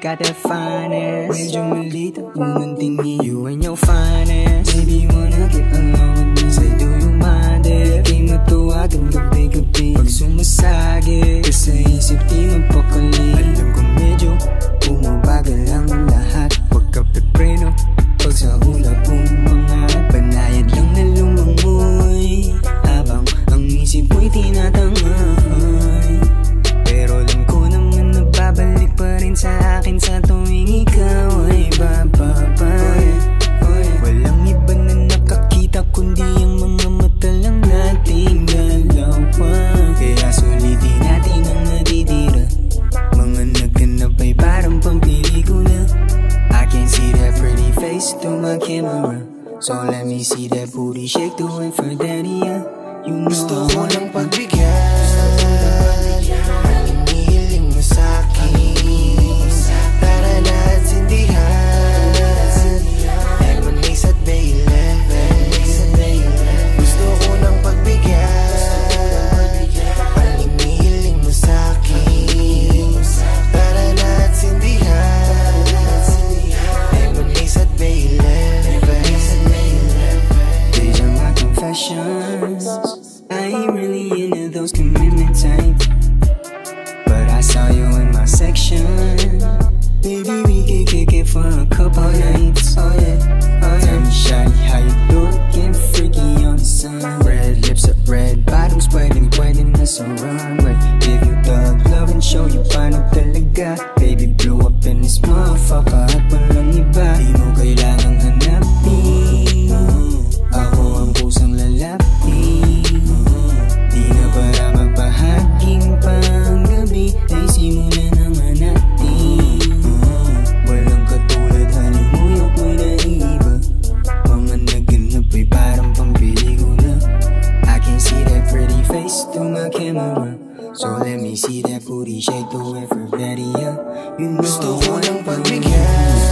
got that fineness Medyo malita kung ang tingin You and your finest Baby, wanna get along with me Say, do you mind it? Di matuwagan gabi-gabi Pag sumasagi Sa isip, di magpakali Alam ko medyo Bumabagal ang lahat Huwag ka pepreno Pag sa hula bumangat Banayad lang na lumangoy Habang ang isip mo'y tinatangoy pa rin sa akin sa tuwing ikaw ay bababay Walang iba na nakakita kundi ang mga mata lang nating dalawa. Kaya sulitin natin ang natitira Mga nagkanap ay parang pampilikula I can see that pretty face through my camera. So let me see that booty shake to it You know Gusto ko lang pagbigyan I ain't really into those commitment types. But I saw you in my section. Maybe we could kick it for a couple nights. Oh yeah, oh yeah. Tell me, shawty, how you it? Freaky on the sun. Red lips red bottoms, waiting, waiting, that's a runway. Give you thug love and show you paano talaga. Baby, blew up in this motherfucker face to my camera. So let me see that booty shake the way for daddy, You know Gusto ko ng pagbigyan